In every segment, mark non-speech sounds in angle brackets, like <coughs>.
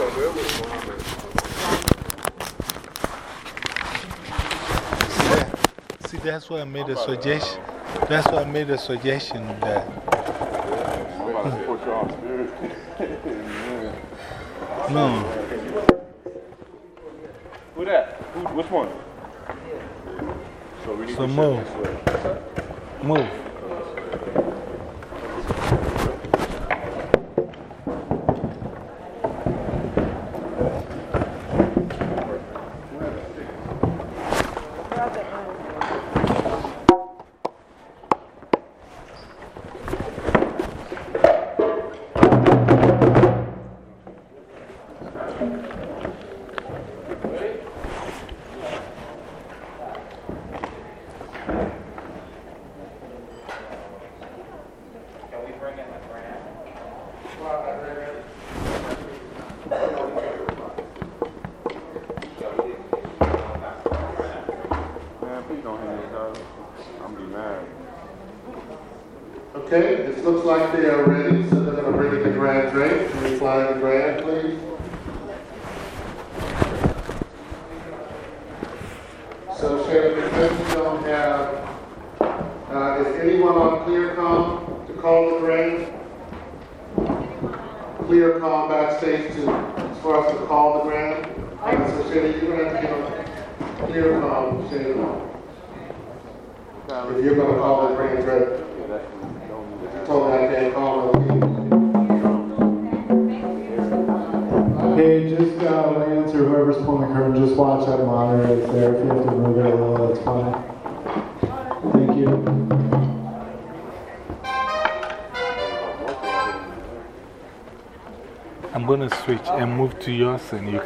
See, that's why I made a suggestion. That's why I made a suggestion that. Hmm. no. Who that? Who, which one? So, we need Some to move. Move. and you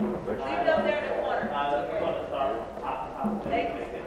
Leave it up there in the corner. Uh, Thank you.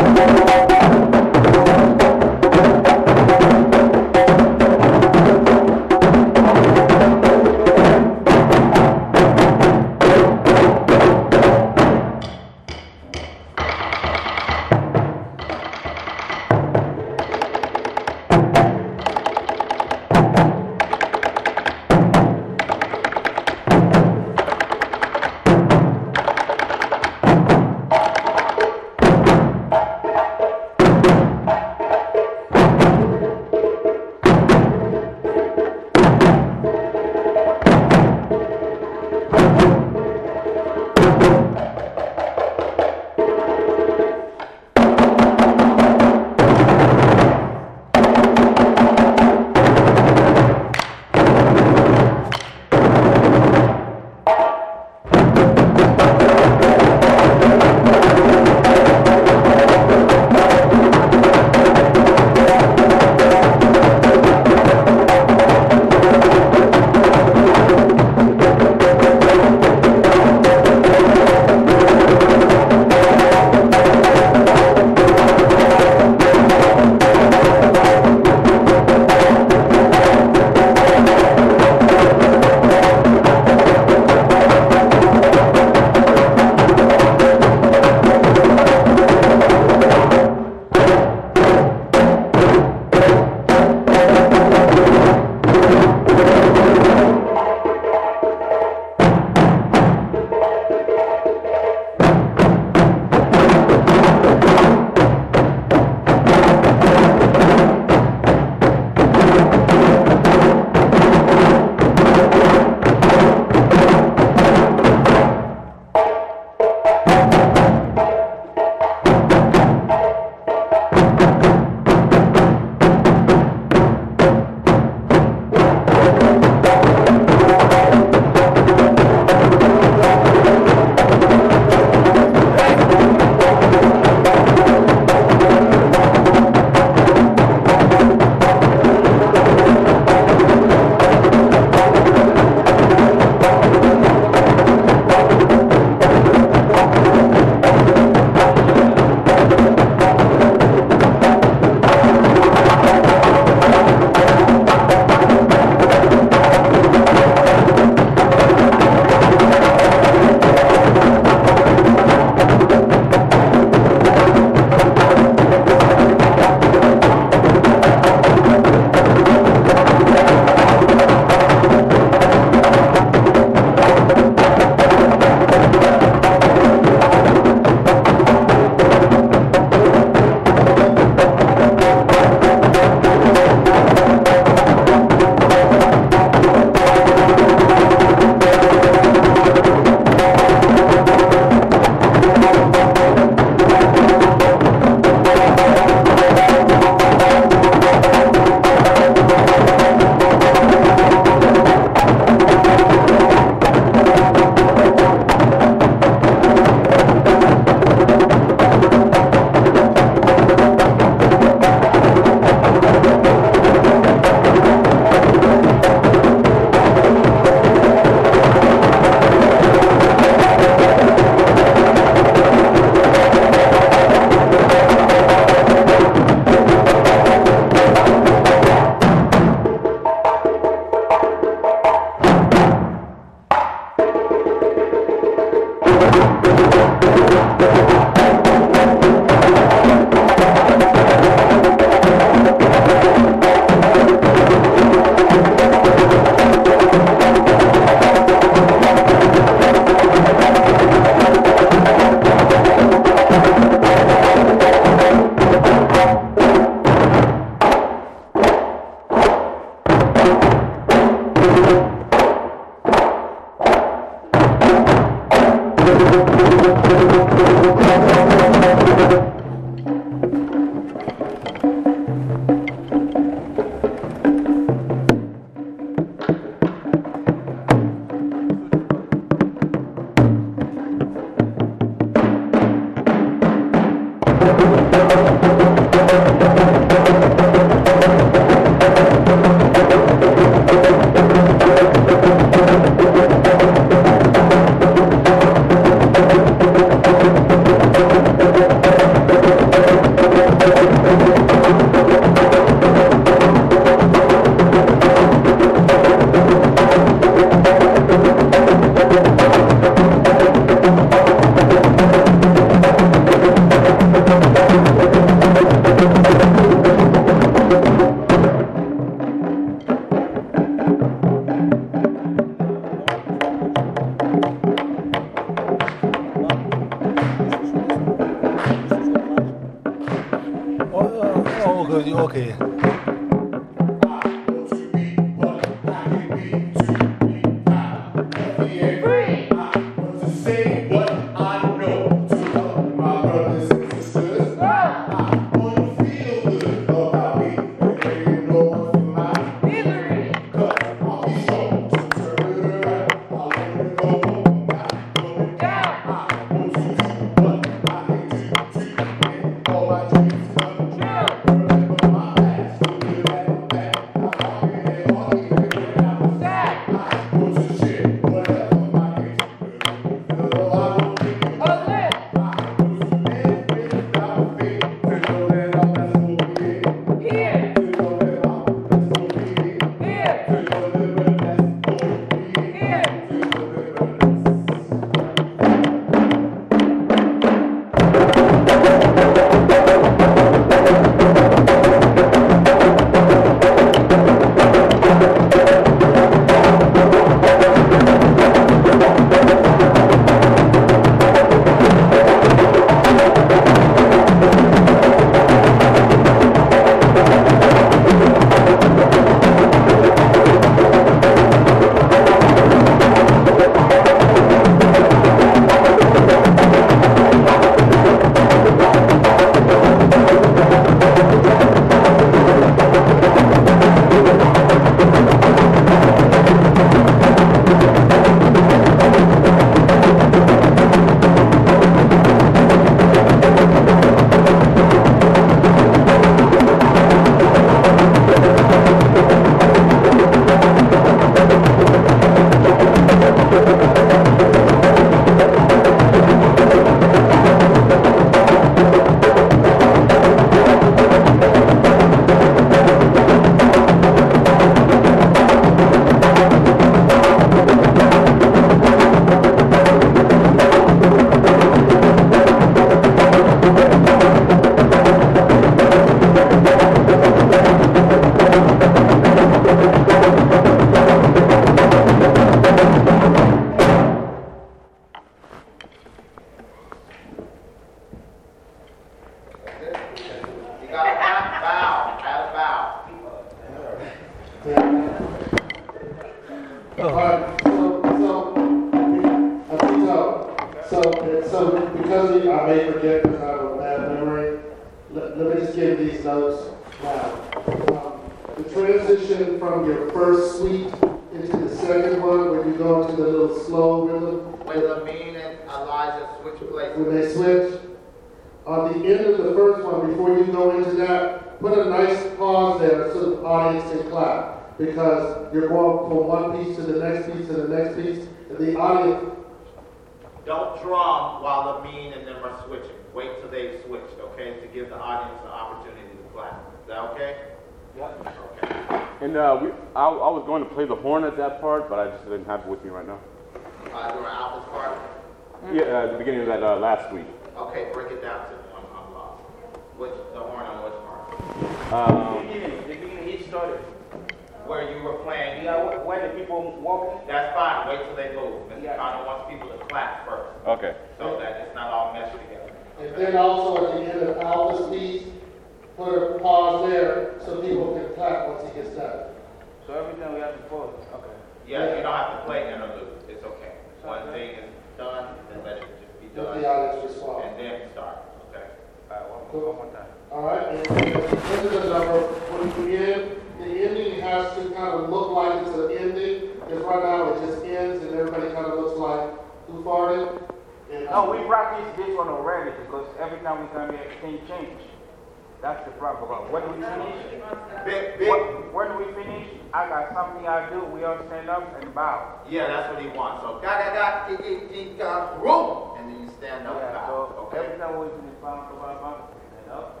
and bow. Yeah, that's what he wants. So, ga ga ga, ki ga, room. And then you stand up and bow. Okay. Every time we do the final kabbalah, stand up,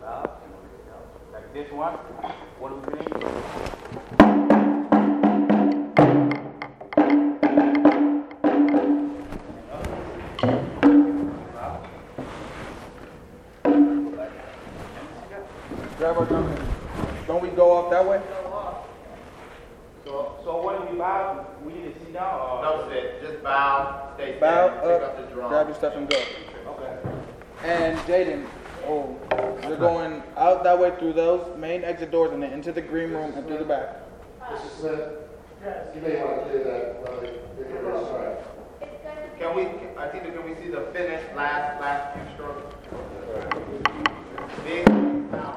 bow, and then we bow. Like this one, what do we doing? Don't we go off that way? bow up, grab your stuff, and go. Okay. And Jaden, oh, you're going out that way through those main exit doors and then into the green room and through the back. Mr. Smith, you may want to do that. Can we, I think, can we see the finished last, last few strokes?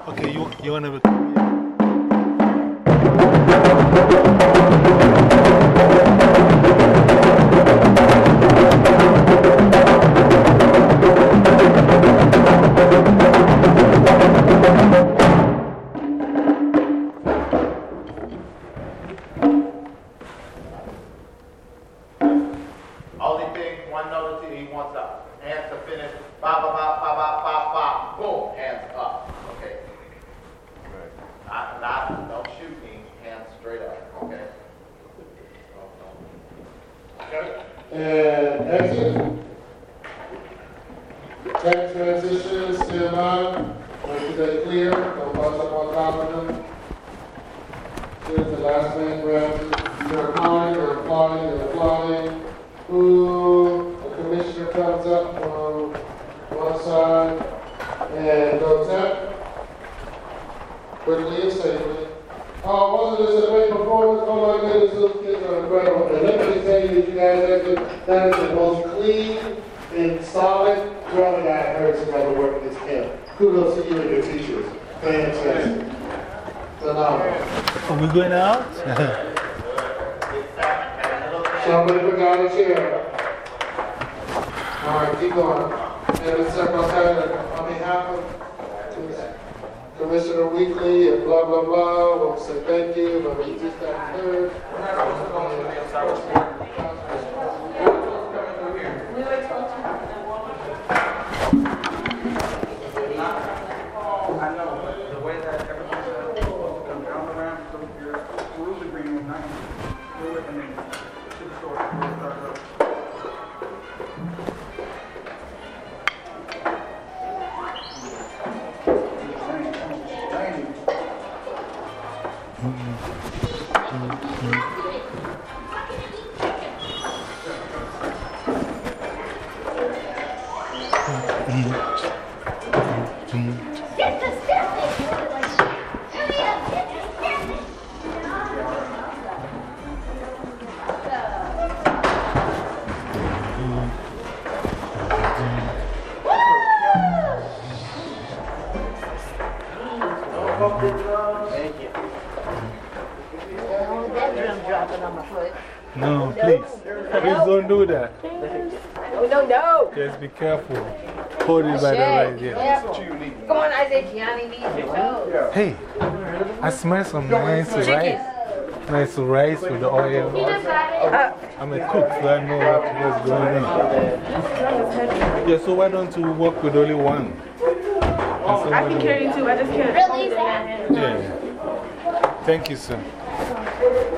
Okay, you, you want to. work with only one. I can carry two, I just can't. Really? Yeah. Thank you, sir.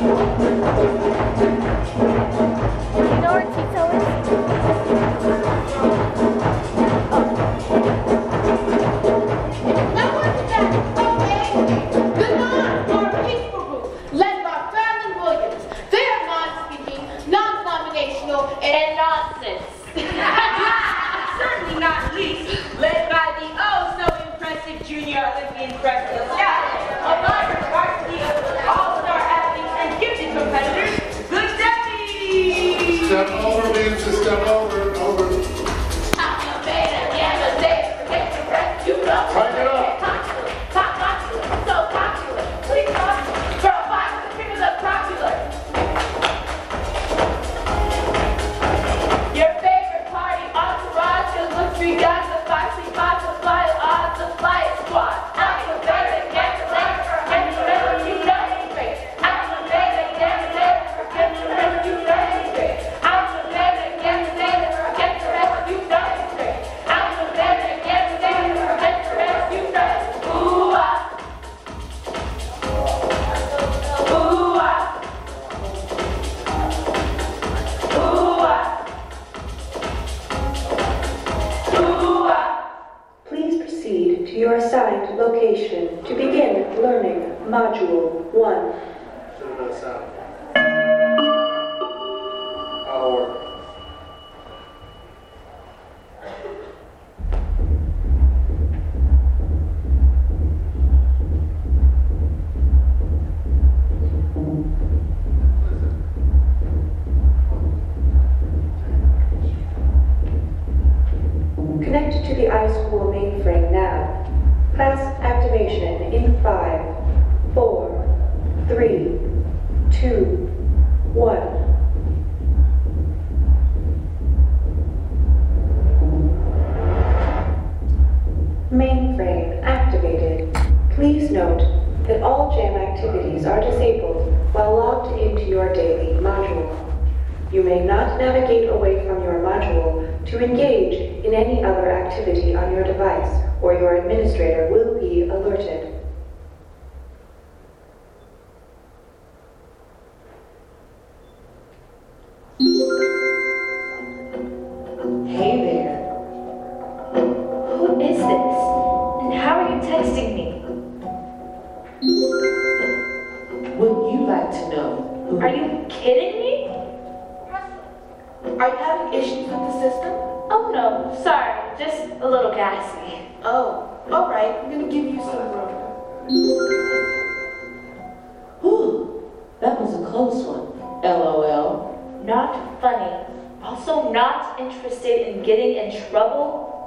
You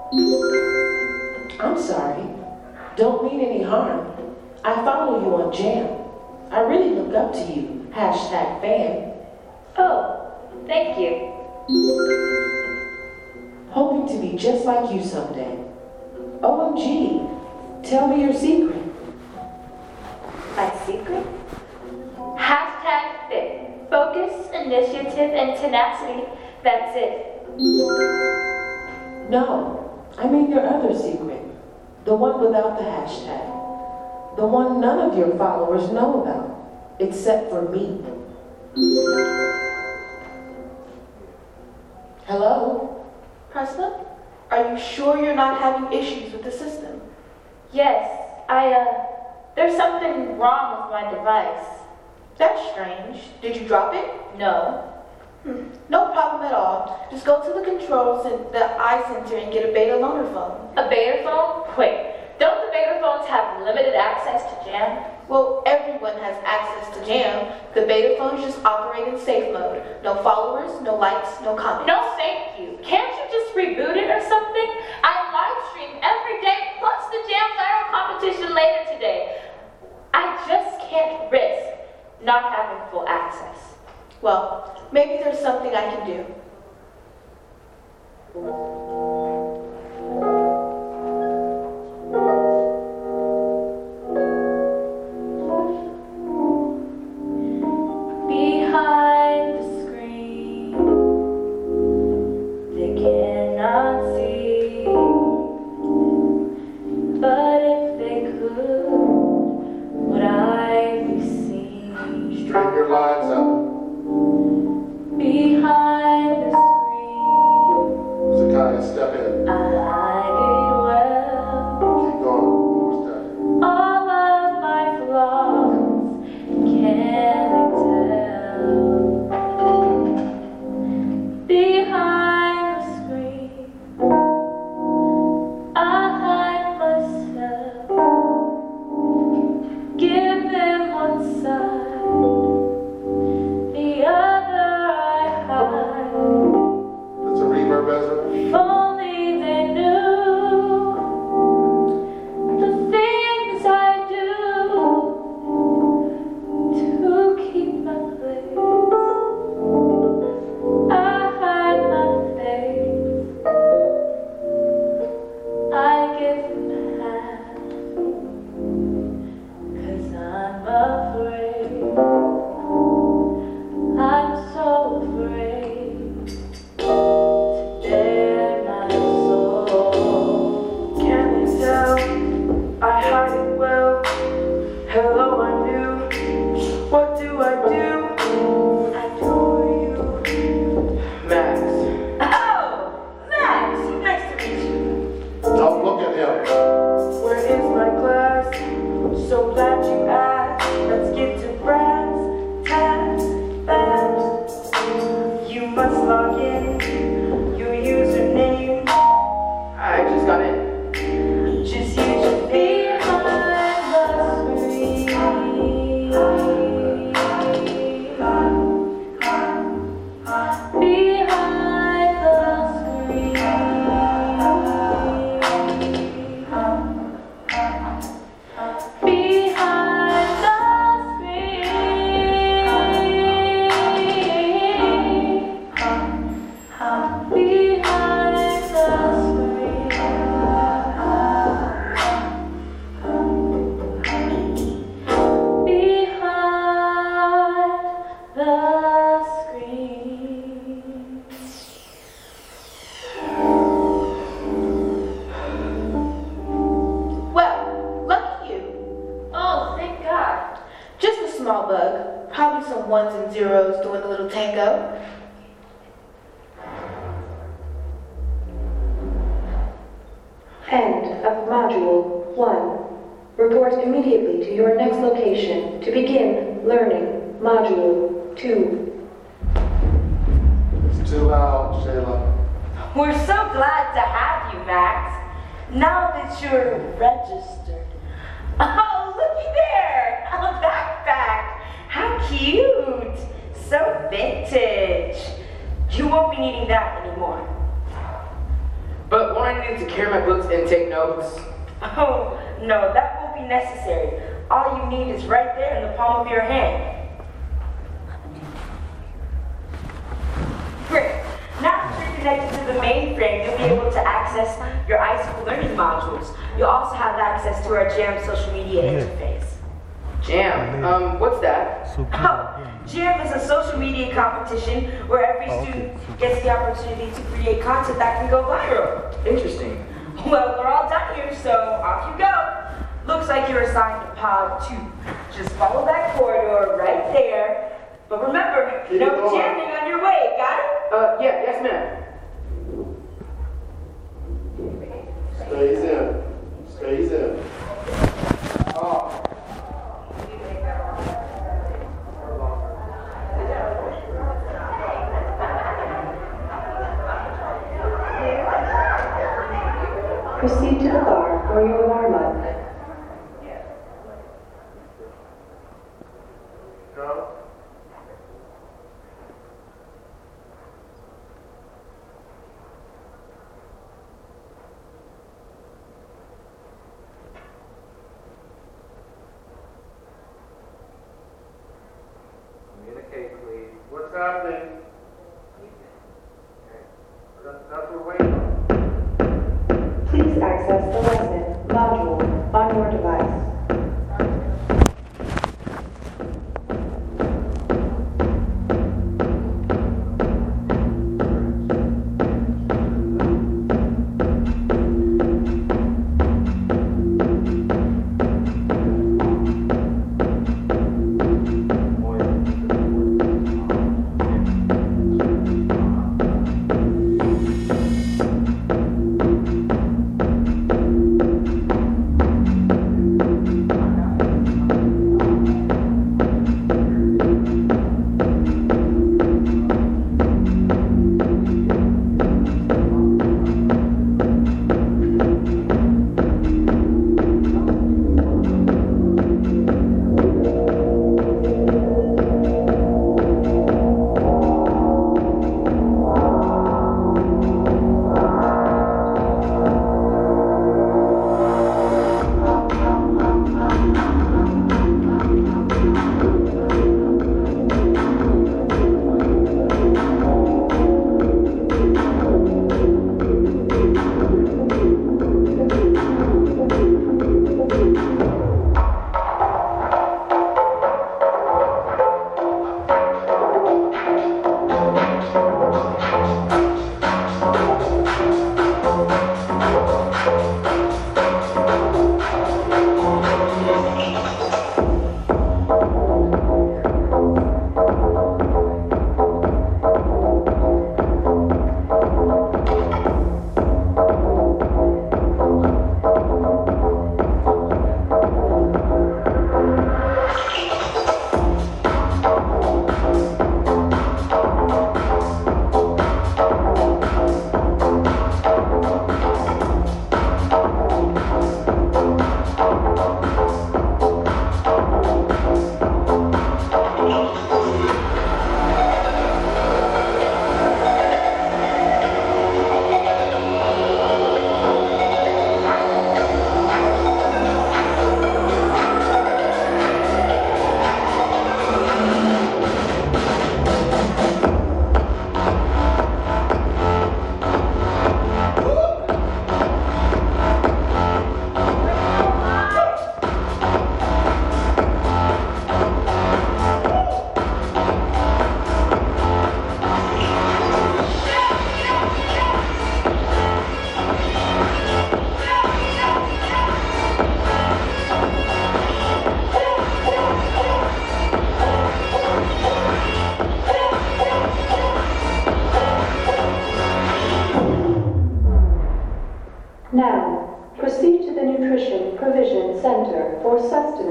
I'm sorry. Don't mean any harm. I follow you on Jam. I really look up to you. Hashtag fan. Oh, thank you. Hoping to be just like you someday. OMG, tell me your secret. My secret? Hashtag fit. Focus, initiative, and tenacity. That's it. No, I mean your other secret. The one without the hashtag. The one none of your followers know about, except for me. Hello? Preston, are you sure you're not having issues with the system? Yes, I, uh, there's something wrong with my device. That's strange. Did you drop it? No. Hmm, No problem at all. Just go to the controls at the eye center and get a beta loaner phone. A beta phone? Wait, don't the beta phones have limited access to jam? Well, everyone has access to Jam. The beta phones just operate in safe mode. No followers, no likes, no comments. No, thank you. Can't you just reboot it or something? I live stream every day, plus the Jam Viral competition later today. I just can't risk not having full access. Well, maybe there's something I can do.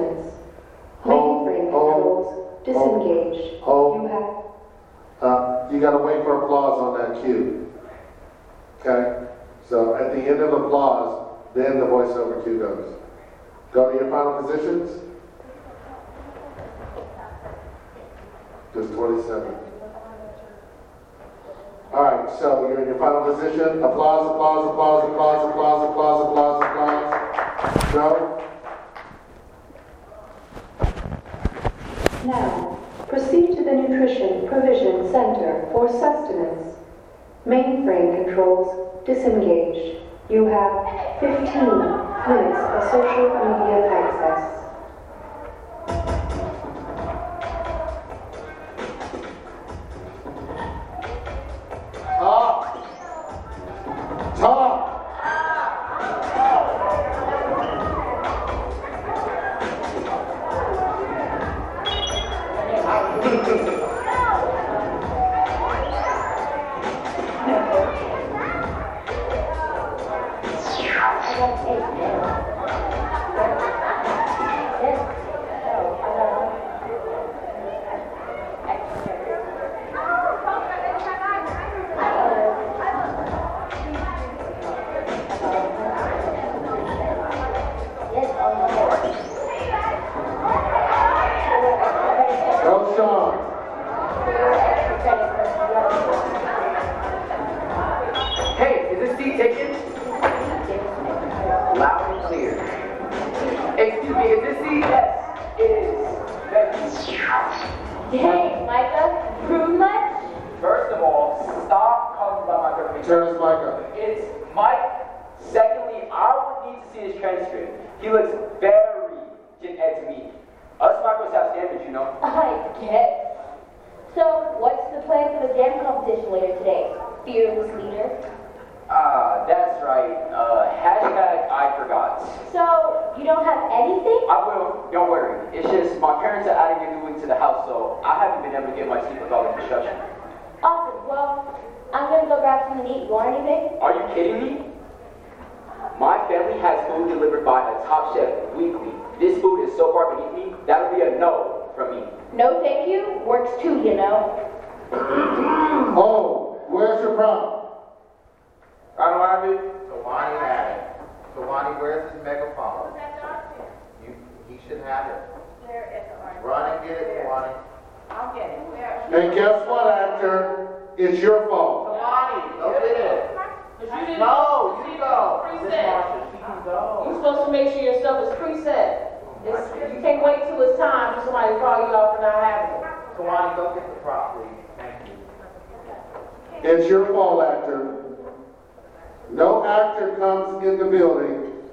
Sustenance. Mainframe controls disengaged. Hold. You have Uh, you gotta wait for applause on that cue. Okay? So at the end of applause, then the voiceover cue goes. Go to your final positions. Just 27. All right, so you're in your final position. Applause, applause, applause, applause, applause, applause, applause, applause. Go. Now, proceed to the Nutrition Provision Center for Sustenance. Mainframe controls disengaged. You have 15 minutes of social media access.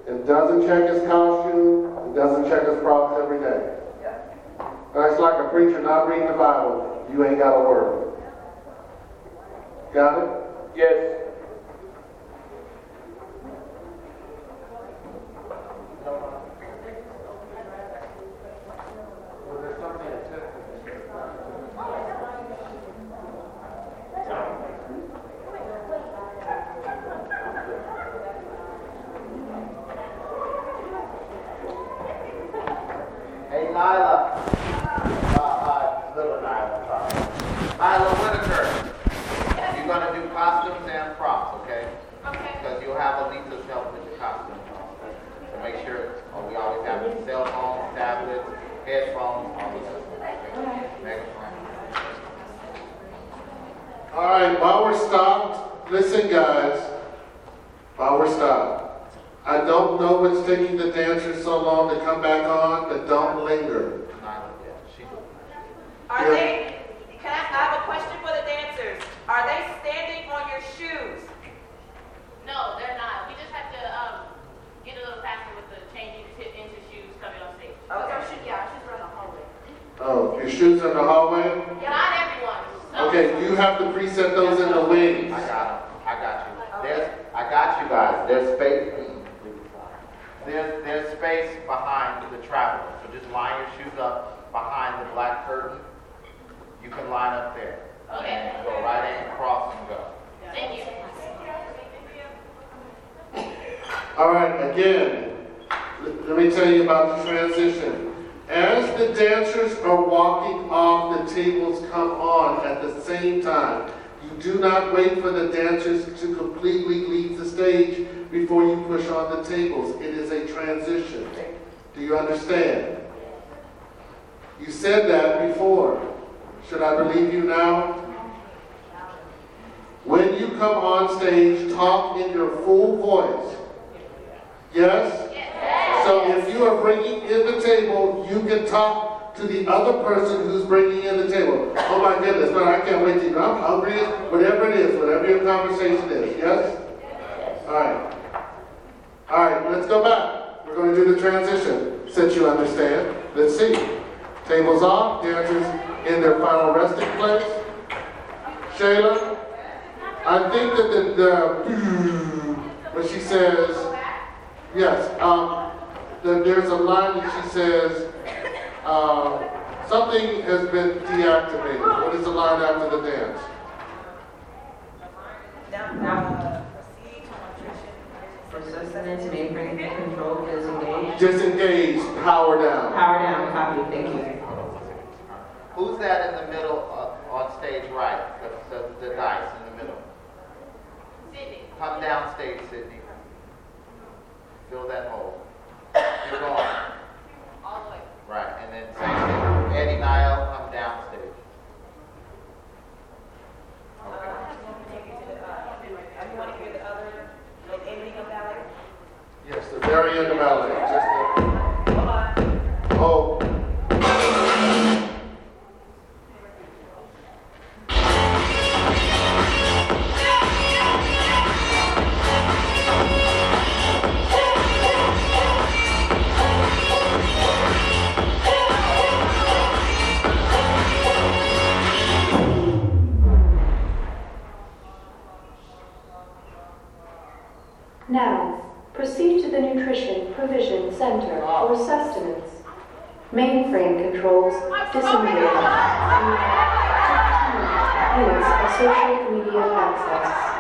And doesn't check his costume, and doesn't check his props every day. That's like a preacher not reading the Bible. You ain't got a word. Got it? Yes. Hey, Nyla. Uh, uh, little Nyla, sorry. Nyla Whitaker. You're gonna do costumes and props, okay? Okay. Because you'll have Alita's help with the costumes. So make sure, oh, we always have cell phones, tablets, headphones, all this stuff. Okay? Megaphone. All right, while we're stopped, listen, guys. While we're stopped, I don't know what's taking the dancers so long to come back on, but don't linger. Are they, can I, I have a question for the dancers. Are they standing on your shoes? No, they're not. We just have to, um, get a little faster with the changing tip into shoes coming on stage. Okay. Our shoe- Yeah, our shoes are in the hallway. Oh, your shoes in the hallway? Yeah, not everyone. Some- Okay, you have to preset those in the wings. I got them. I got you. There's, I got you guys. There's space. There's, there's space behind the traveler. So just line your shoes up behind the black curtain. You can line up there. Okay. And go right in, cross and go. Thank you. All right, again, let me tell you about the transition. As the dancers are walking off, the tables come on at the same time. You do not wait for the dancers to completely leave the stage before you push on the tables. It is a transition. Do you understand? You said that before. Should I believe you now? When you come on stage, talk in your full voice. Yes? So if you are bringing in the table, you can talk to the other person who's bringing in the table. Oh my goodness, but I can't wait to eat. I'm hungry, whatever it is, whatever your conversation is. Yes? All right. All right, let's go back. We're going to do the transition, since you understand. Let's see. Tables off, dancers in their final resting place. Shayla, I think that the, the when she says, yes, um, the, there's a line that she says, uh, something has been deactivated. What is the line after the dance? Sustenance, mainframe control, disengage. Disengage, power down. Power down, copy, thank you. Who's that in the middle uh, on stage right? The, the, the dice in the middle. Sydney. Come down stage, Sydney. Fill that hole. You're going. All the way. Right, and then same thing. Eddie Niall, come down stage. Yes, the very end of ballet. Just oh. Now, proceed to the Nutrition Provision Center for sustenance. Mainframe controls disengage. You have 15 minutes of social media access.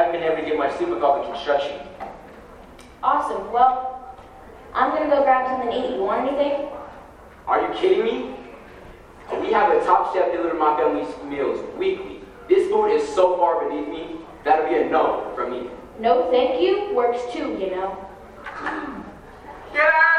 I've been able to get my sleep with all the construction. Awesome. Well, I'm going to go grab something to eat. You want anything? Are you kidding me? We have a top chef deliver my family's meals weekly. This food is so far beneath me, that'll be a no from me. No, thank you. Works too, you know. Yeah!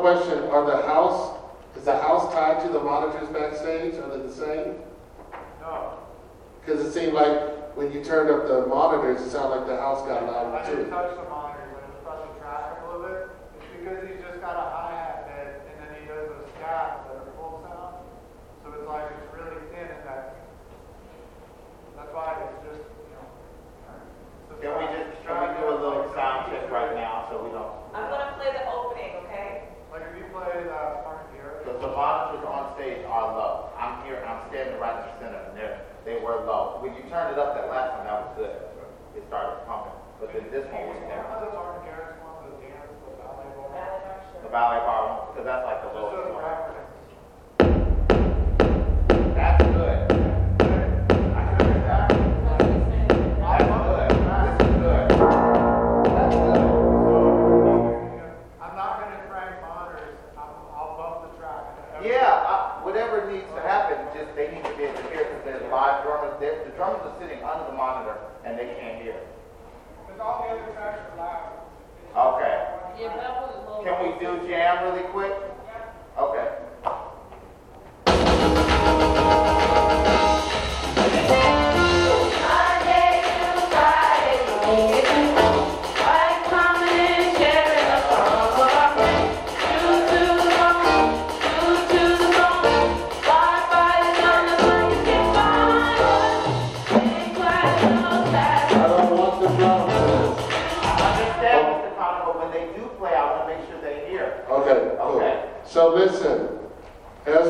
question, are the house, is the house tied to the monitors backstage? Are they the same? No. Because it seemed like when you turned up the monitors, it sounded like the house got louder too.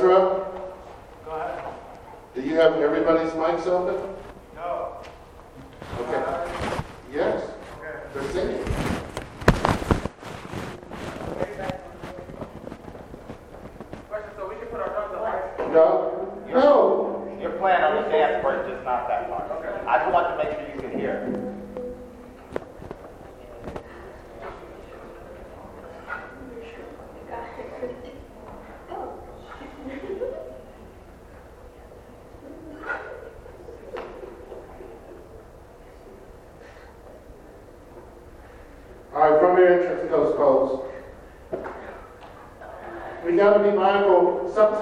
Ezra? Go ahead. Do you have everybody's mics open? No. Okay. Yes. Okay. They're singing. No. No. Your plan on the dance, break just not that one. Okay. I just want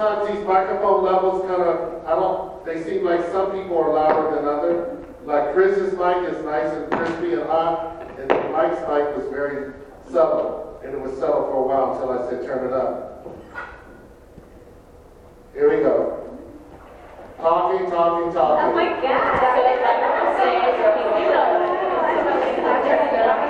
times these microphone levels kind of, I don't, they seem like some people are louder than others. Like Chris's mic is nice and crispy and hot, and Mike's mic was very subtle. And it was subtle for a while until I said, turn it up. Here we go. Talking, talking, talking. Oh my God. <laughs> <laughs>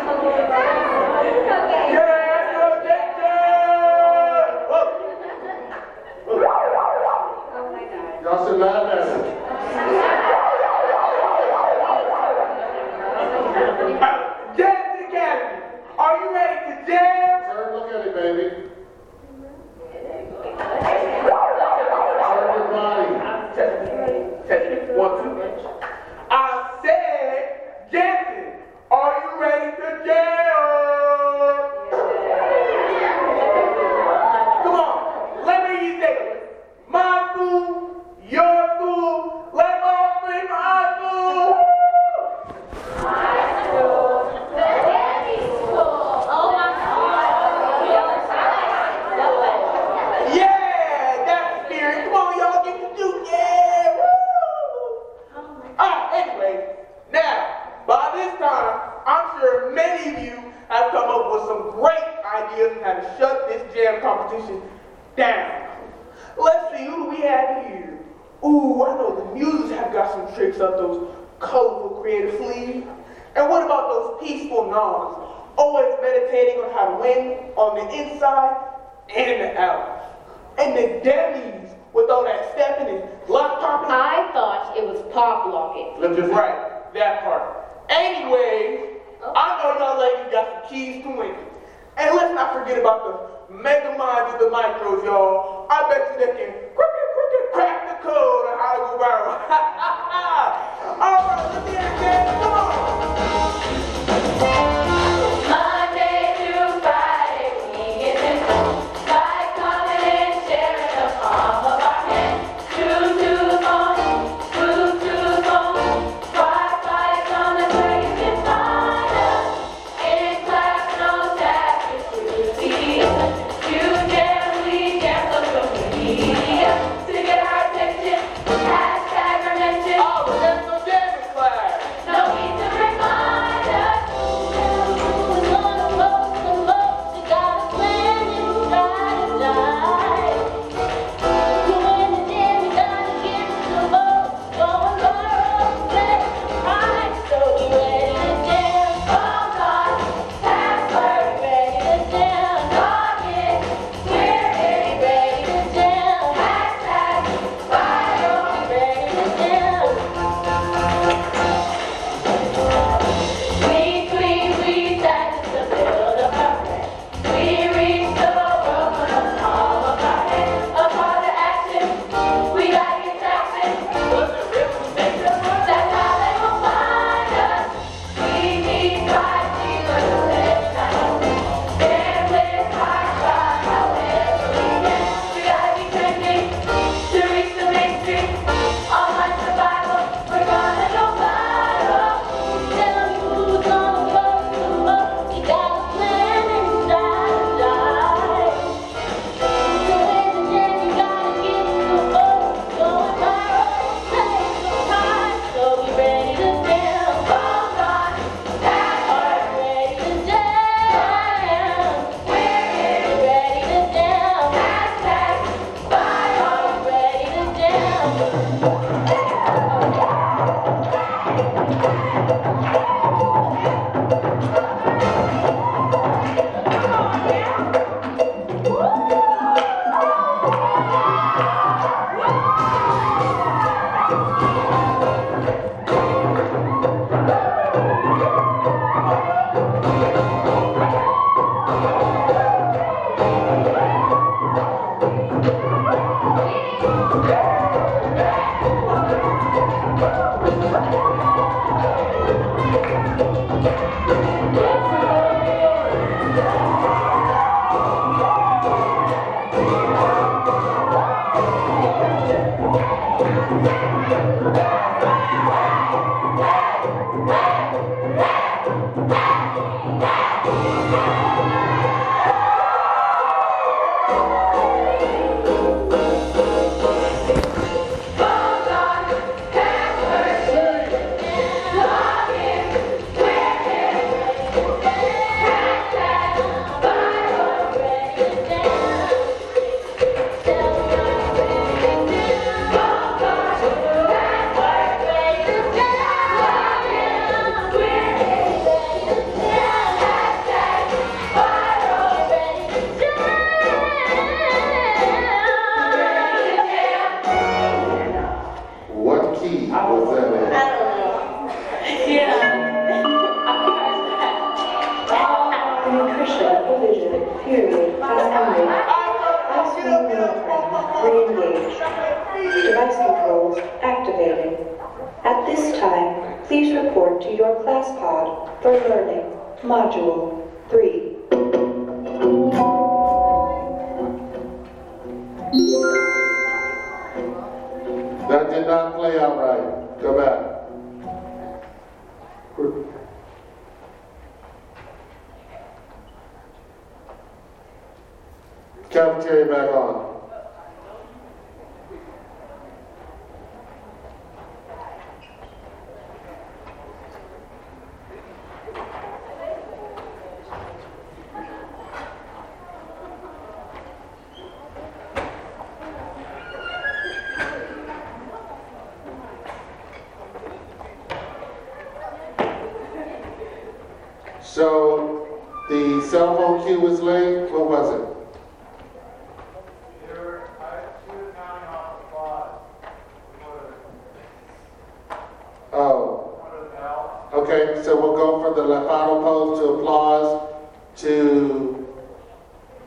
Okay, so we'll go from the final pose to applause to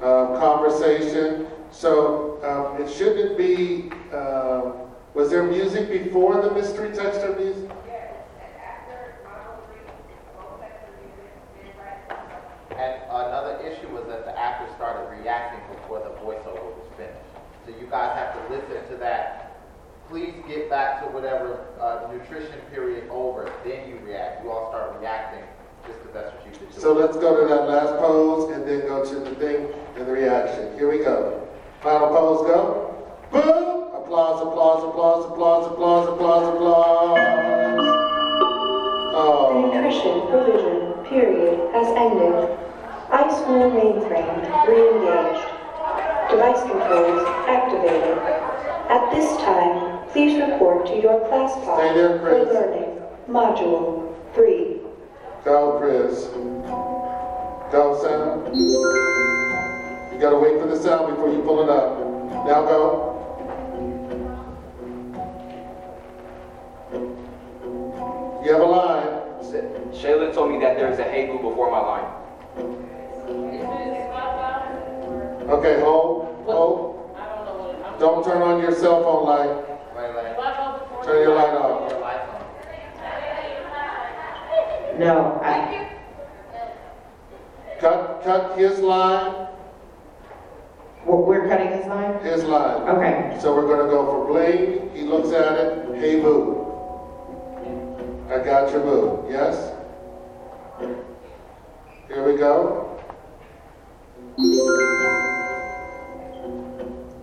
um, conversation. So um, it shouldn't be, uh, was there music before the mystery texter music? Yes, and another issue was that the actors started reacting before the voiceover was finished. So you guys have to listen to that. Please get back to whatever uh, nutrition period over, then you react. You all start reacting just because that's what you should do. So let's go to that last pose and then go to the thing and the reaction. Here we go. Final pose, go. Boom! Applause, applause, applause, applause, applause, applause, applause. Oh. The Oh. nutrition provision period has ended. iSchool mainframe re-engaged. Device controls activated. At this time, please report to your class pod for learning. Module 3. Go, Chris. Go, sound. You gotta wait for the sound before you pull it up. Now go. You have a line. Shayla told me that there's a hey boo before my line. Okay, hold, hold. Don't turn on your cell phone light. Turn your light off. No, I, Cut, cut his line, we're- we're cutting his line? his line. Okay. So we're gonna go for bling, he looks at it, hey boo. I got your boo, yes? Here we go.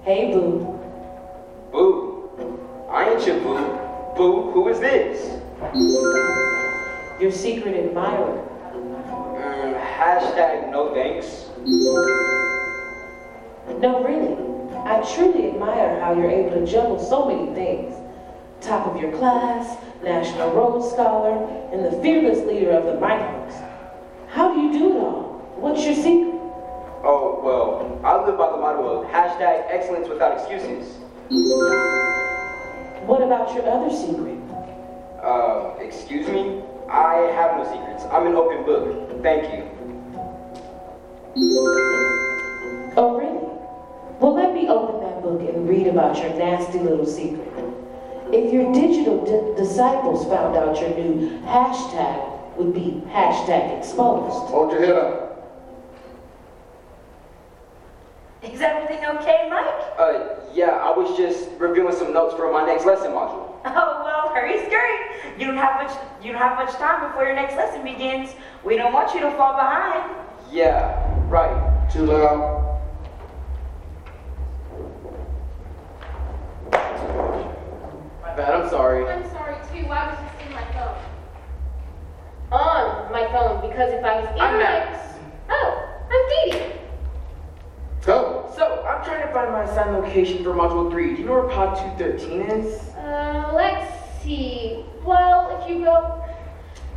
Hey, boo. Boo. I ain't your boo. Boo, who is this? Your secret admirer. Mm, hashtag no thanks. No, really. I truly admire how you're able to juggle so many things. Top of your class, National Rhodes Scholar, and the fearless leader of the Micros. How do you do it all? What's your secret? Oh, well, I live by the motto of hashtag excellence without excuses. What about your other secret? Uh, excuse me? I have no secrets. I'm an open book. Thank you. Oh, really? Well, let me open that book and read about your nasty little secret. If your digital di- disciples found out your new hashtag would be hashtag exposed. Hold your head up. Is everything okay, Mike? Uh, yeah, I was just reviewing some notes for my next lesson module. <laughs> Oh well, hurry, scurry. You don't have much. You don't have much time before your next lesson begins. We don't want you to fall behind. Yeah, right. Too loud? My bad, I'm sorry. I'm sorry too. I was just in my phone. On my phone, because if I was in I'm my... Max. Oh, I'm Dee Dee. Go. So, I'm trying to find my assigned location for Module 3. Do you know where Pod 213 is? Let's see. Well, if you go.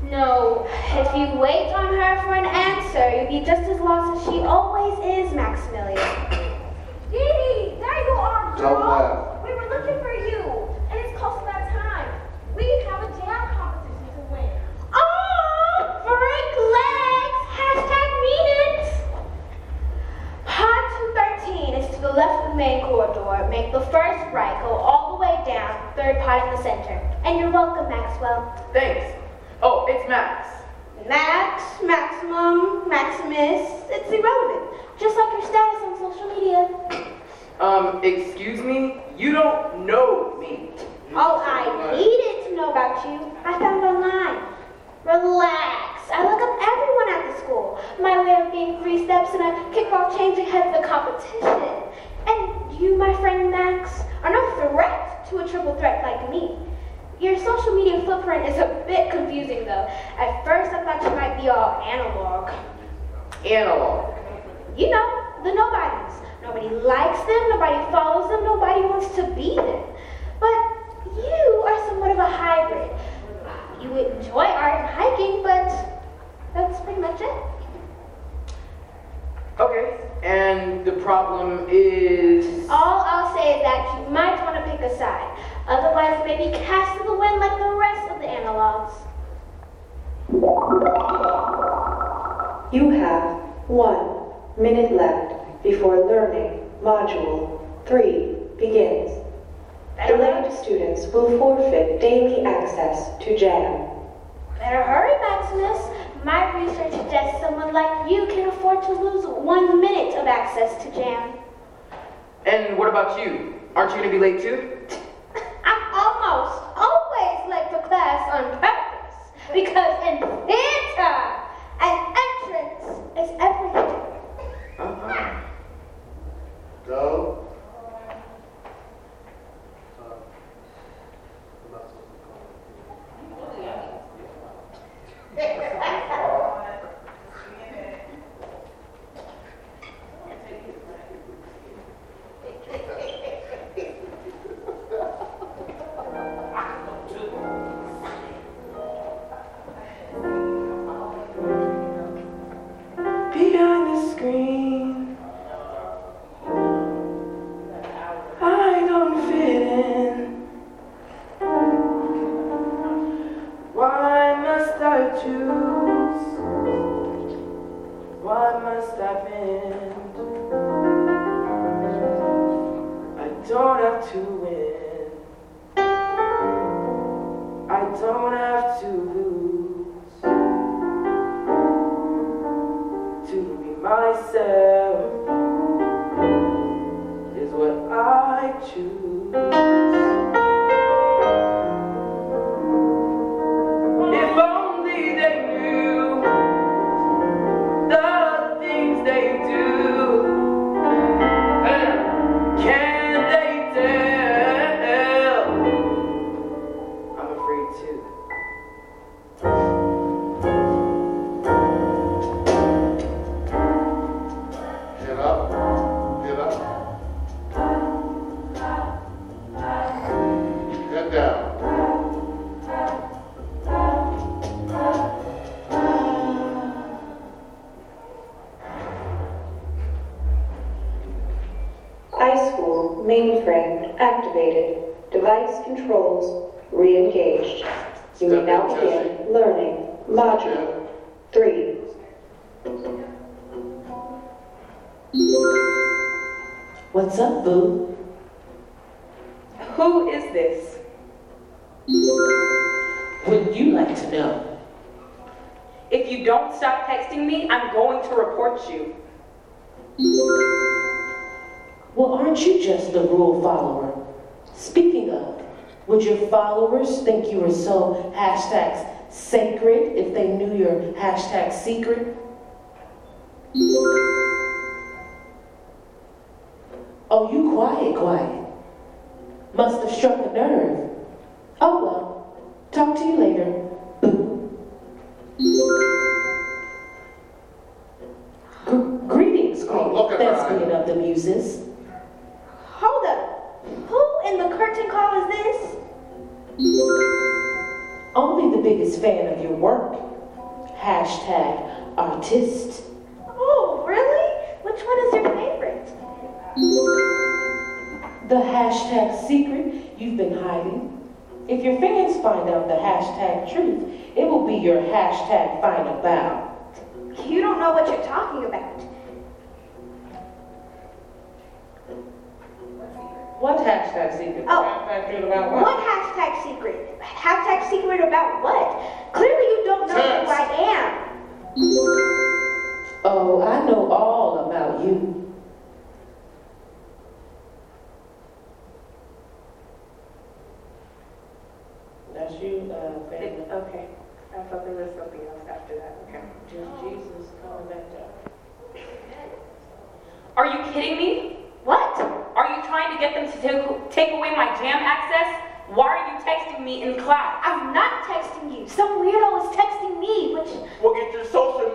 No, if you wait on her for an answer, you'll be just as lost as she always is, Maximilian. Dee Dee, there you are, Don't laugh. We were looking for you, and it's close to that time. We have a jam competition to win. Oh, break legs! Hashtag mean it! Pod 213 is to the left of the main corridor. Make the first right, go all the way down, third pod in the center. And you're welcome, Maxwell. Thanks. Oh, it's Max. Max, Maximum, Maximus, it's irrelevant. Just like your status on social media. <coughs> Um, excuse me? You don't know me. All I needed to know about you, I found online. Relax. I look up everyone at the school. My way of being three steps and a kickball change ahead of the competition. And you, my friend Max, are no threat to a triple threat like me. Your social media footprint is a bit confusing though. At first I thought you might be all analog. Analog. You know, the nobodies. Nobody likes them, nobody follows them, nobody wants to be them. But you are somewhat of a hybrid. You enjoy art and hiking, but that's pretty much it. Okay, and the problem is. All I'll say is that you might want to pick a side. Otherwise, you may be cast to the wind like the rest of the analogs. You have one minute left before learning module three begins. Delayed students will forfeit daily access to JAM. Better hurry, Maximus. My research suggests someone like you can afford to lose one minute of access to JAM. And what about you? Aren't you gonna be late too? <laughs> I'm almost always late for class on purpose because in theater, an entrance is everything. Uh-huh. Go.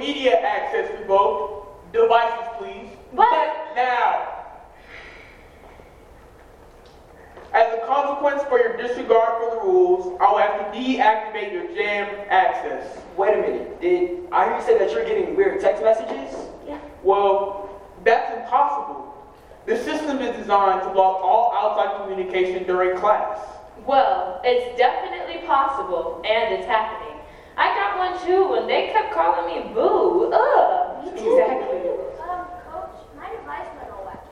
Media access revoked. Devices, please. What? Now. As a consequence for your disregard for the rules, I will have to deactivate your jam access. Wait a minute. Did I hear you say that you're getting weird text messages? Yeah. Well, that's impossible. The system is designed to block all outside communication during class. Well, it's definitely possible, and it's happening. I got one too, and they kept calling me boo. Ugh. Exactly. Um, coach, my device went all wacky.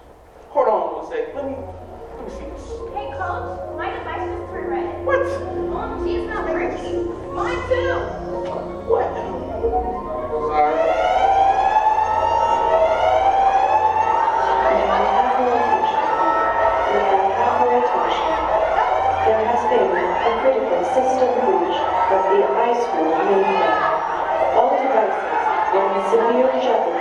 Hold on one sec. Let me, let me see this. Hey, coach, my device is turned red. What? Um, she's not working. Mine too. What? Sorry. There has been a critical system breach of the iSchool mainframe. All devices severe jeopardy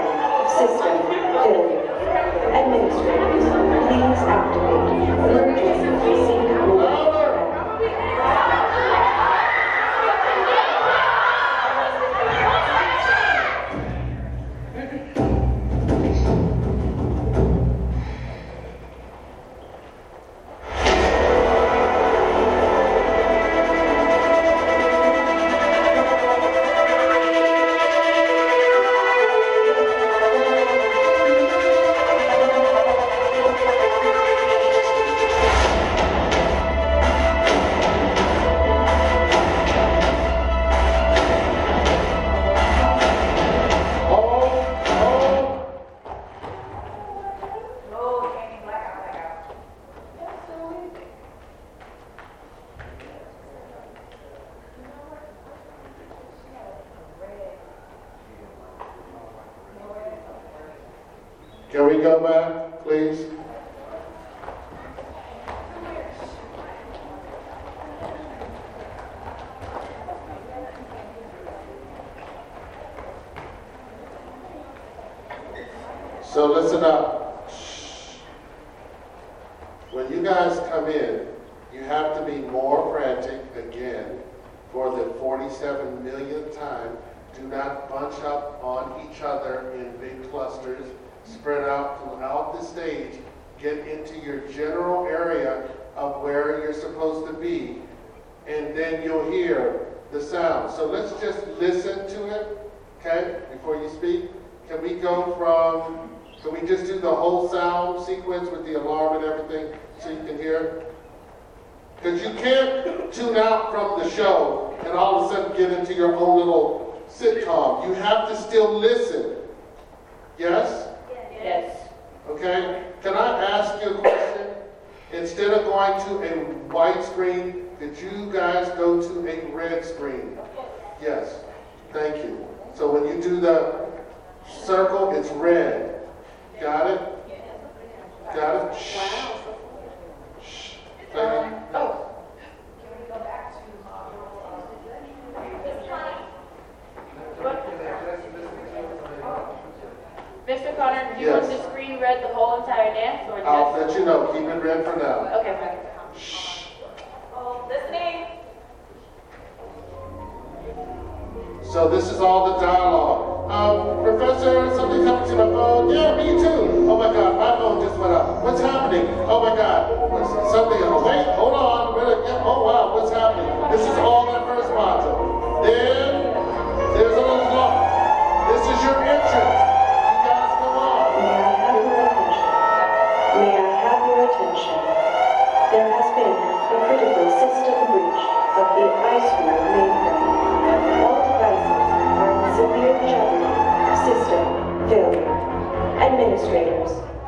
red screen? Yes. Thank you. So when you do the circle, it's red. Got it? Got it? Shh. Shh. Thank you. Oh. Can we go back to? What? Mr. Connor, do you want Yes. the screen read the whole entire dance or just? I'll let you know. Keep it red for now. Okay, fine. Oh, listening. So this is all the dialogue. Um, Professor, something coming to my phone. Yeah, me too. Oh my God, my phone just went up. What's happening? Oh my God, something? Oh wait, hold on. Oh wow, what's happening? This is all that first module. Then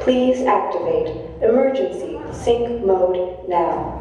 please activate emergency sync mode now.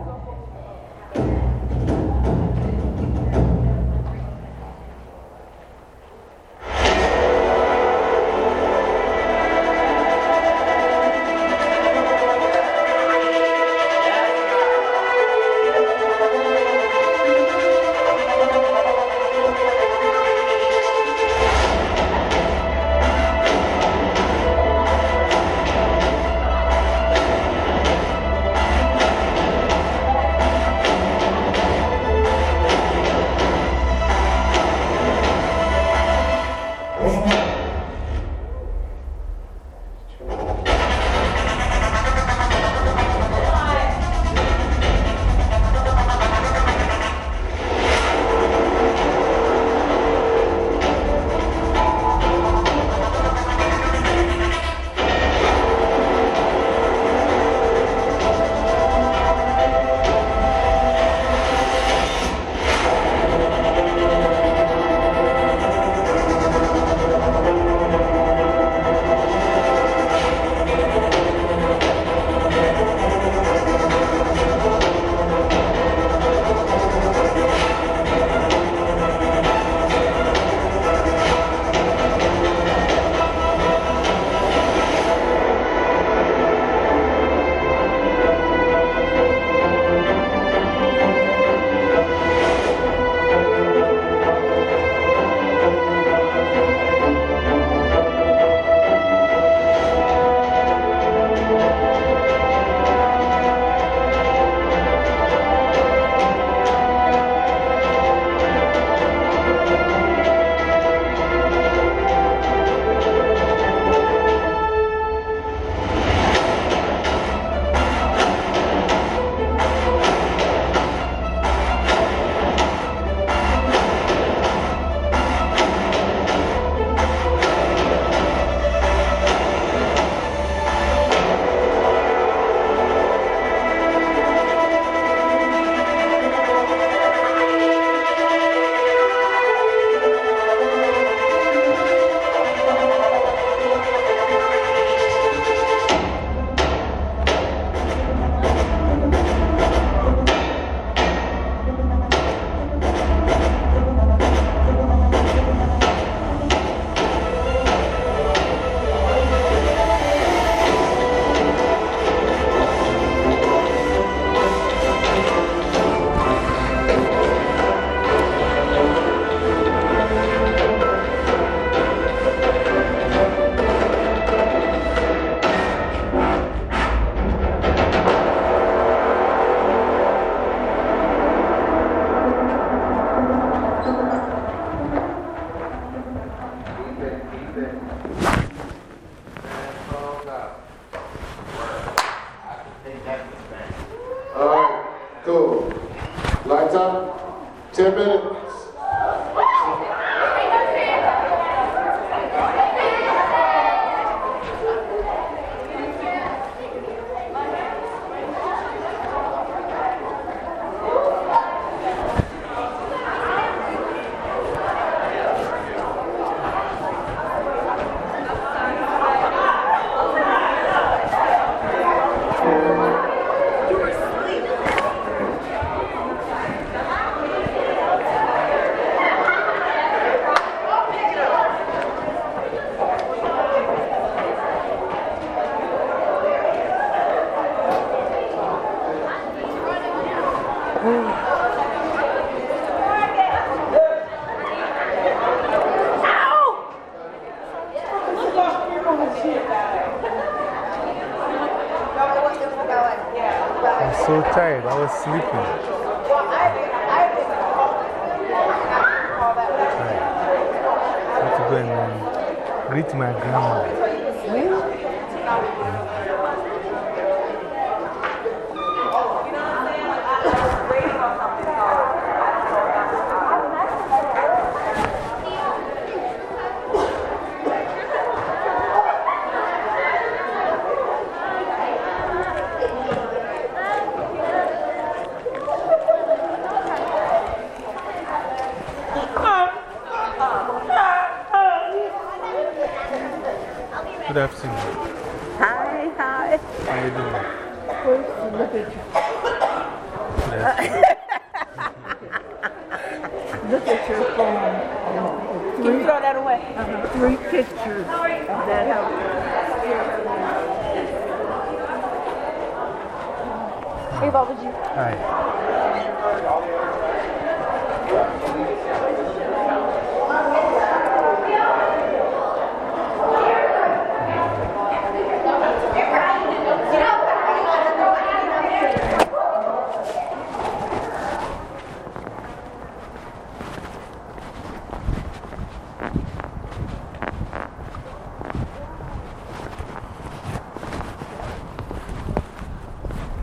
Hey, Bob, would you? Hi.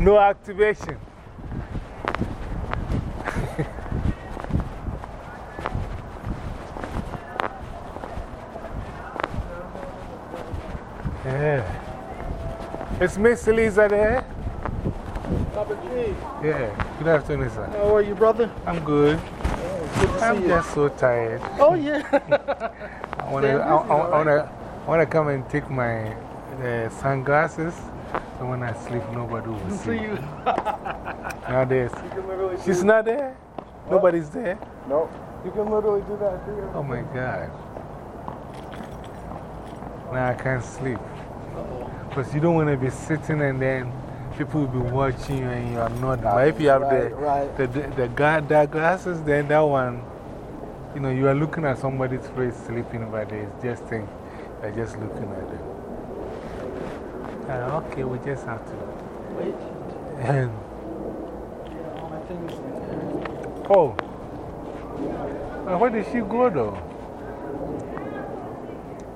No activation. <laughs> yeah. Is Miss Lisa there? Papa G. Yeah. Good afternoon, sir. How are you, brother? I'm good. I'm just so tired. Oh, yeah. <laughs> I want to I, I, I wanna, I wanna come and take my uh, sunglasses. So when I sleep, nobody will <laughs> see. You. Now there's. You can literally She's not there? Nobody's there? No. You can literally do that too. Oh my God. Now I can't sleep. Because you don't want to be sitting and then people will be watching you and you are not. But if you have the, Right, the, the, the guard, the glasses, then that one, you know, you are looking at somebody's face sleeping, but it's just think, just looking at them. Uh, okay, we just have to. Wait. And, All my things. oh, uh, where did she go though?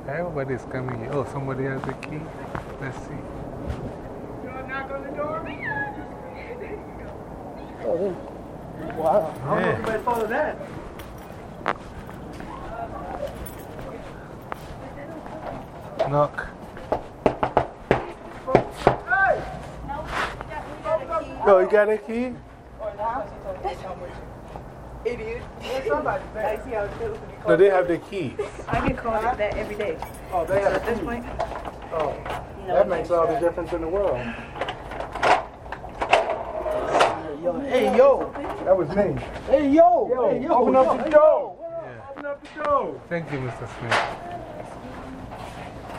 Everybody's coming here. Oh, somebody has the key. Let's see. Oh, there. <laughs> Wow. I don't know Yeah. if anybody thought of that. Knock. Oh, you got a key? Idiot. Somebody I see how it feels to be No, they have the key. I get called that every day. Oh, they have at this point, Oh, that makes all the difference in the world. Hey, yo. That was me. Hey, yo. Yo, hey, yo. open up the door. Open up the door. Thank you, Mr. Smith.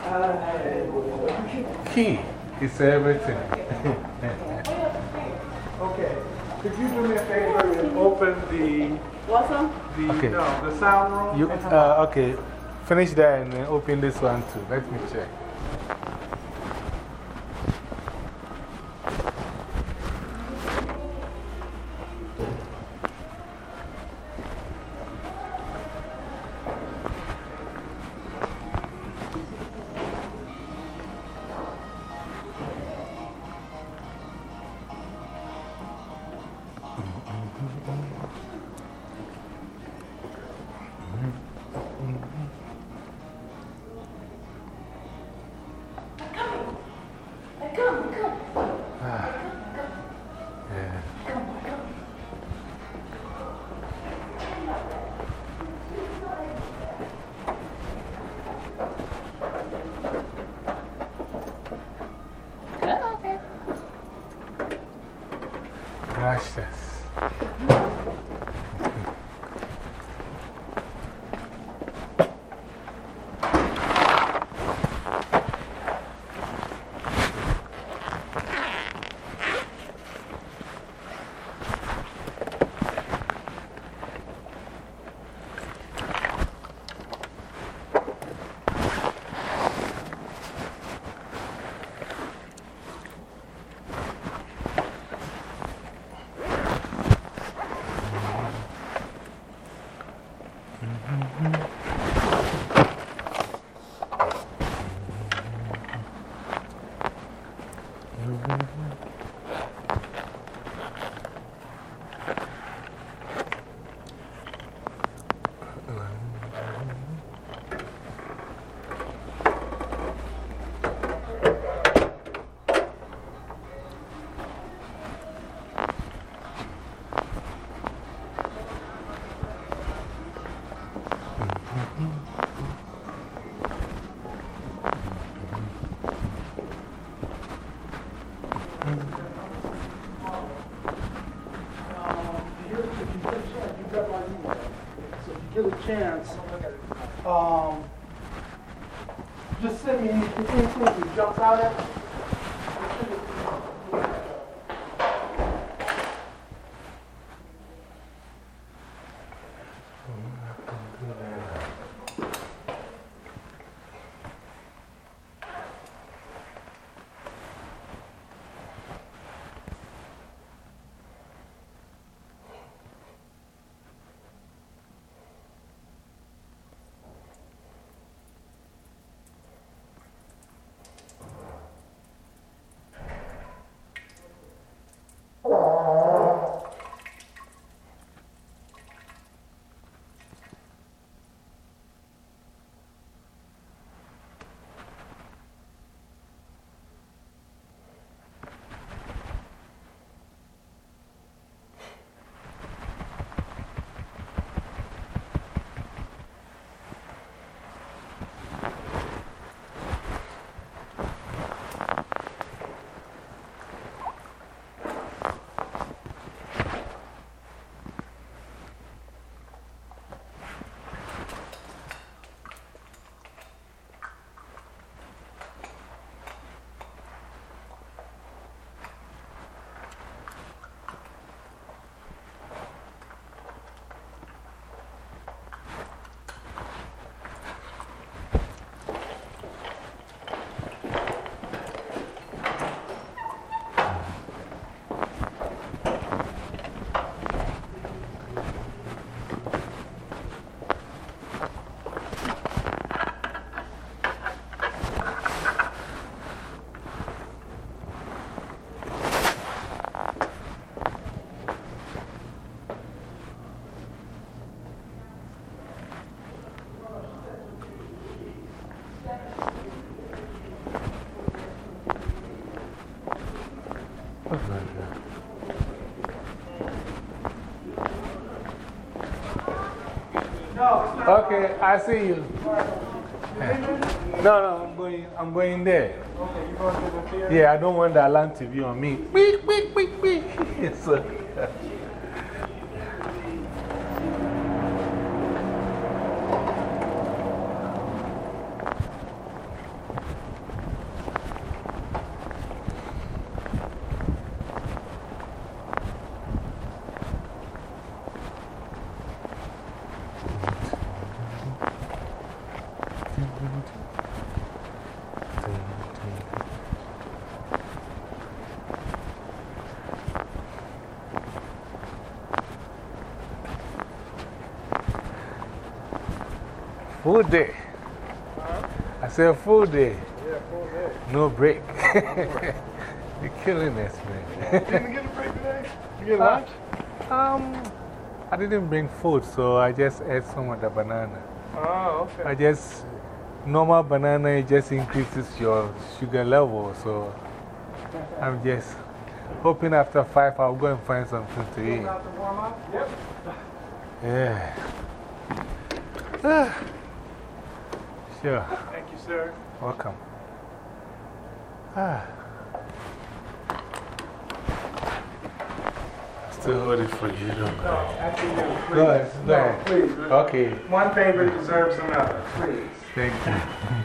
Uh, key is everything. <laughs> Okay. Could you do me a favor and open the. What's up? The, Okay. no, the sound room? You, uh, okay, finish that and then open this one too. Let me check. Okay, I see you. No, no, I'm going, I'm going there. Okay, you going to the theater? Yeah, I don't want the alarm to be on me. Beep, beep, beep, beep. <laughs> so, Full day. I said full day. Yeah, full day. No break. <laughs> You're killing us, man. You didn't get a break today? You get Uh, lunch? Um, I didn't bring food, so I just ate some of the banana. Oh, okay. I just, normal banana it just increases your sugar level, so I'm just hoping after five I'll go and find something to eat. To warm up? Yep. <sighs> Yeah. Ah. <sighs> Sure. Thank you, sir. Welcome. Ah. Still hold it for you, don't No, actually, no, please. Go ahead. No, please. Okay. One favor deserves another, please. Thank you.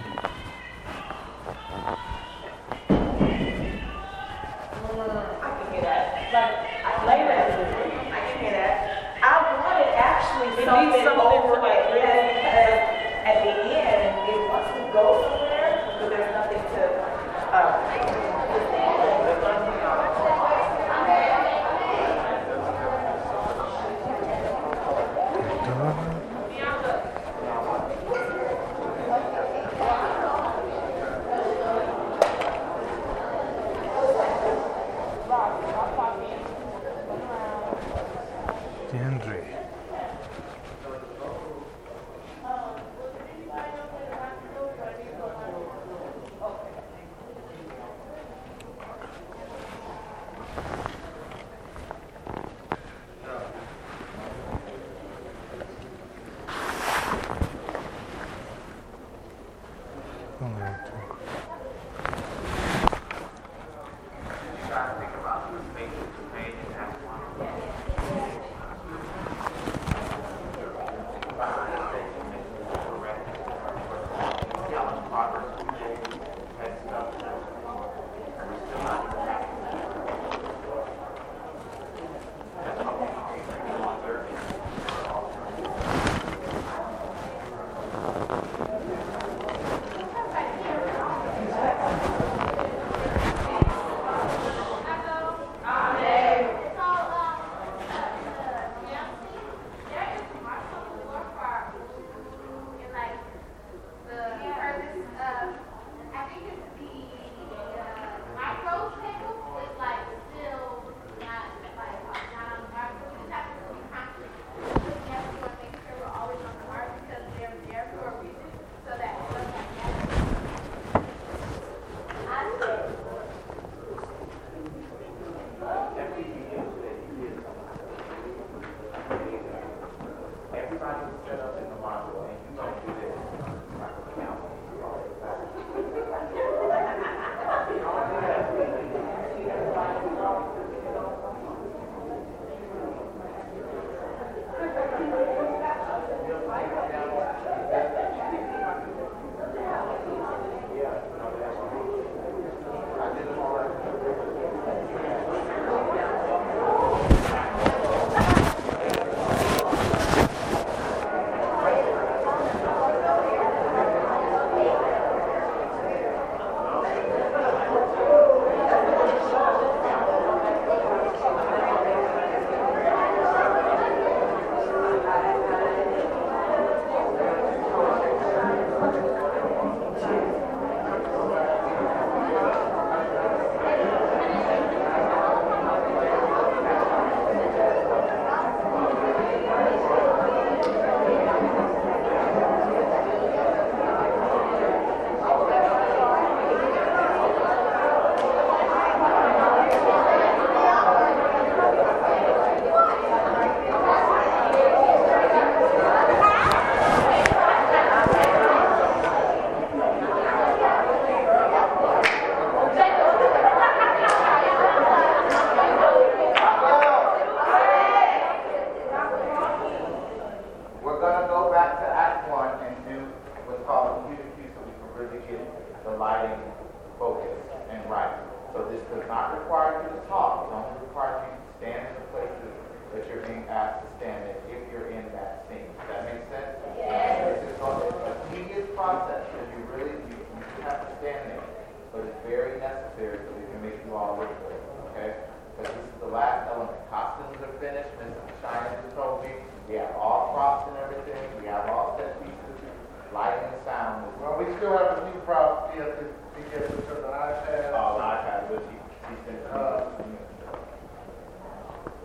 Oh, the iPad, which he, he sent.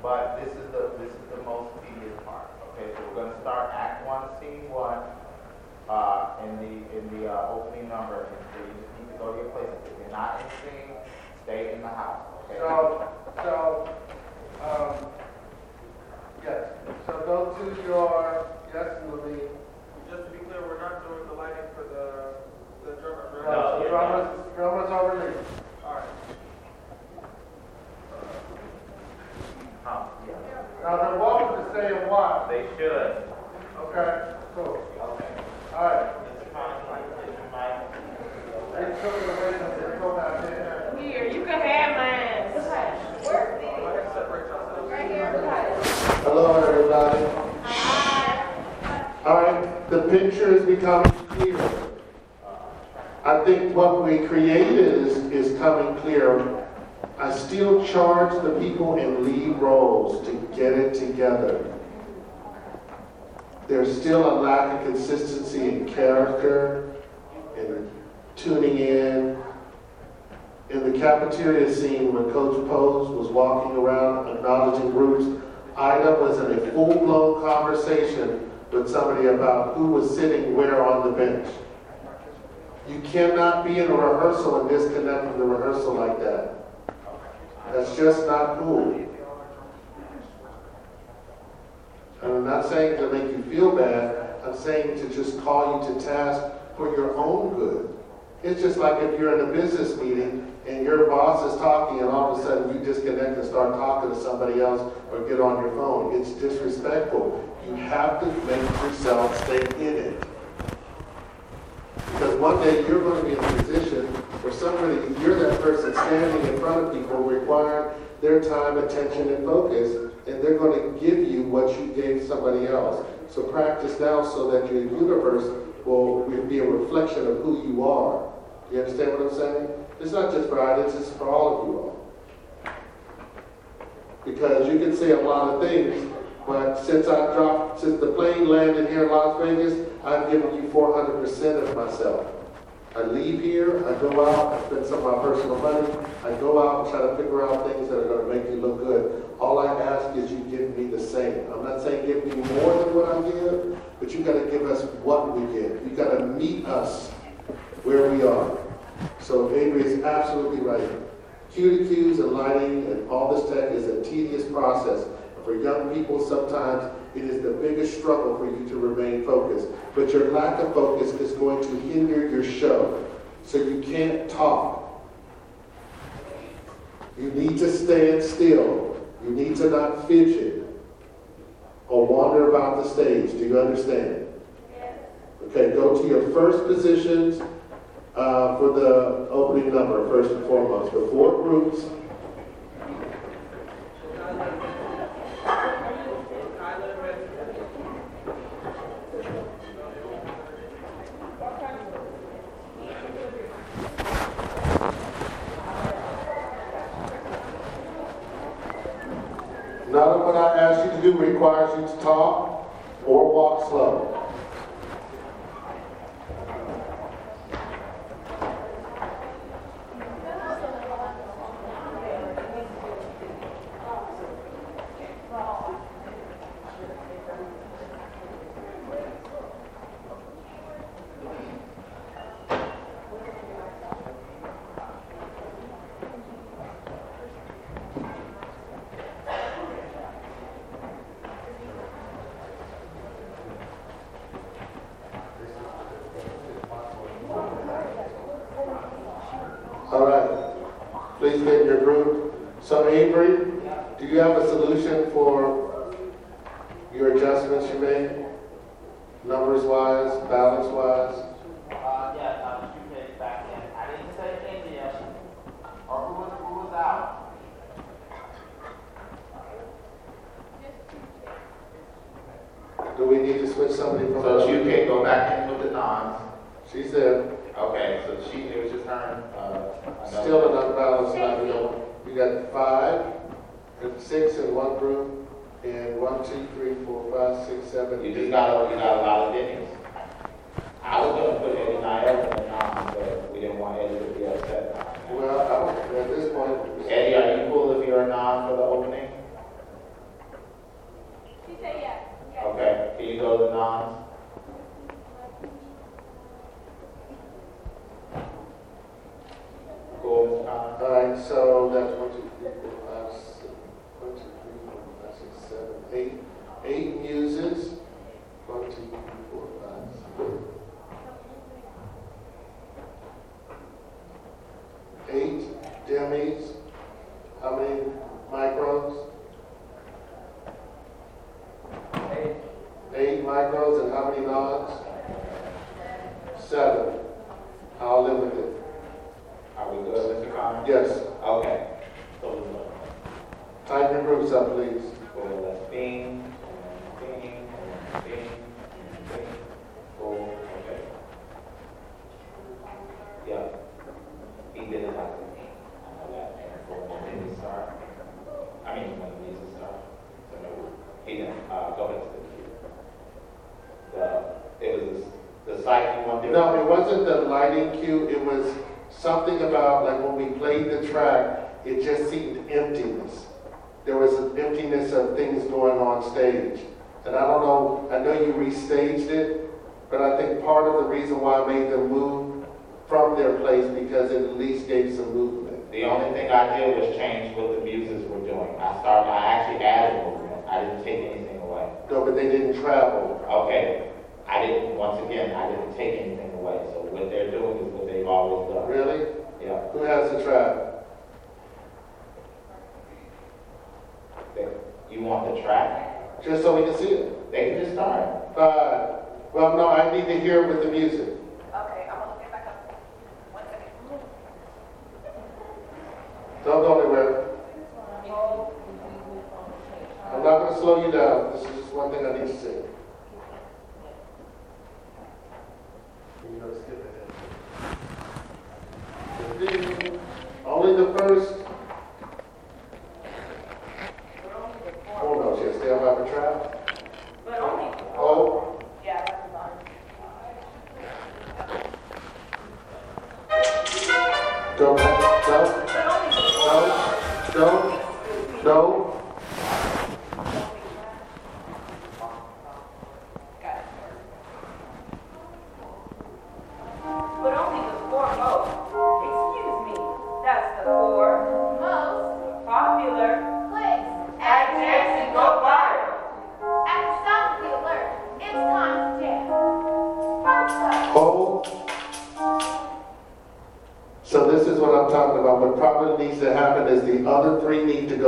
But this is the, this is the most tedious part, okay? So we're gonna start Act One, Scene One, uh, in the, in the, uh, opening number, and so you just need to go to your places. If you're not in the scene, stay in the house, okay? So, so, um, yes, so go to your, yes, Levine. Just to be clear, we're not doing the lighting for the, the drummer, right? No, drummers, drummers are. All right. Yeah. Now, they're welcome to stay and watch. They should. Okay, cool. Okay. All right. Mr. Connie, please, Mike. They took it away from the go back there. Here, you can have mine. Right here. Hello, everybody. Hi. All right, the picture is becoming clear. I think what we created is, is coming clear. I still charge the people in lead roles to get it together. There's still a lack of consistency in character, in tuning in. In the cafeteria scene, when Coach Pose was walking around acknowledging groups, Ida was in a full-blown conversation with somebody about who was sitting where on the bench. You cannot be in a rehearsal and disconnect from the rehearsal like that. That's just not cool. And I'm not saying to make you feel bad, I'm saying to just call you to task for your own good. It's just like if you're in a business meeting and your boss is talking and all of a sudden you disconnect and start talking to somebody else or get on your phone. It's disrespectful. You have to make yourself stay in it. Because one day you're going to be in a position where somebody, you're that person standing in front of people requiring their time, attention, and focus, and they're going to give you what you gave somebody else. So practice now so that your universe will be a reflection of who you are. Do you understand what I'm saying? It's not just for audience, it's for all of you all. Because you can say a lot of things, but since I dropped, since the plane landed here in Las Vegas, I've given you 400% of myself. I leave here, I go out, I spend some of my personal money, I go out and try to figure out things that are going to make you look good. All I ask is you give me the same. I'm not saying give me more than what I give, but you got to give us what we give. You got to meet us where we are. So Avery is absolutely right. Q to Qs and lighting and all this tech is a tedious process. For young people, sometimes it is the biggest struggle for you to remain focused. But your lack of focus is going to hinder your show. So you can't talk. You need to stand still. You need to not fidget or wander about the stage. Do you understand? Yes. Okay, go to your first positions uh, for the opening number, first and foremost. The four groups the site you wanted. No, it wasn't the lighting cue, it was something about, like, when we played the track, it just seemed emptiness. There was an emptiness of things going on stage. And I don't know, I know you restaged it, but I think part of the reason why I made them move from their place because it at least gave some movement. The only thing I did was change what the muses were doing. I started, I actually added movement. I didn't take anything away. No, but they didn't travel. Okay. I didn't, once again, I didn't take anything away. So what they're doing is what they've always done. Really? Yeah. Who has the track? You want the track? Just so we can see it. They can just start. Uh, well, no, I need to hear with the music. Okay, I'm going to look it back up. One second. Don't go anywhere. I'm not going to slow you down. This is just one thing I need to say. you know, skip ahead. Only the first. Hold on, she still have a trial? But only. Oh? Yeah, that's fine. Don't, don't, don't, don't.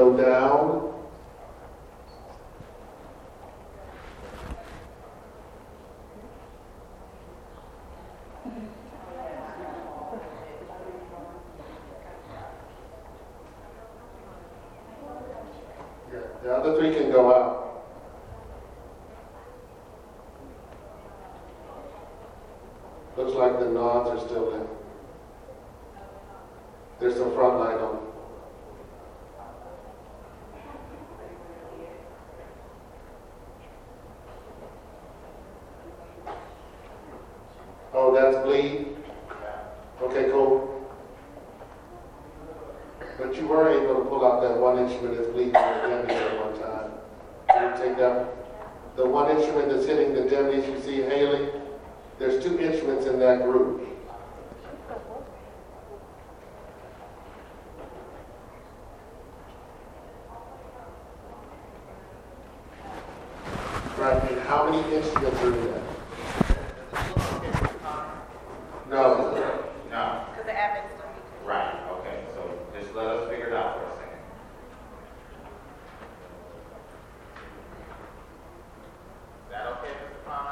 so uh,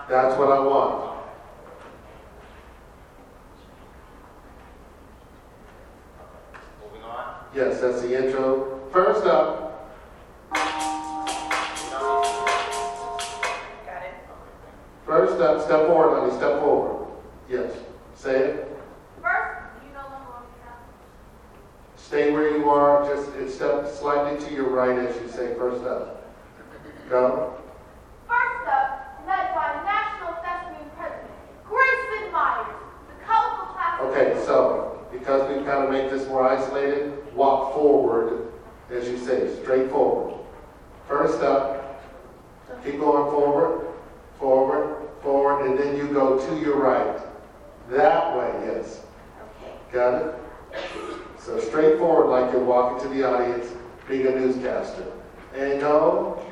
That's what I want. Moving on? Yes, that's the intro. First up, First up, step forward, honey, step forward. Yes, say it. First, Stay where you are, just step slightly to your right as you say first up. Go. to make this more isolated, walk forward, as you say, straight forward. First up, keep going forward, forward, forward, and then you go to your right. That way, yes. Got it? So straight forward like you're walking to the audience, being a newscaster. And go.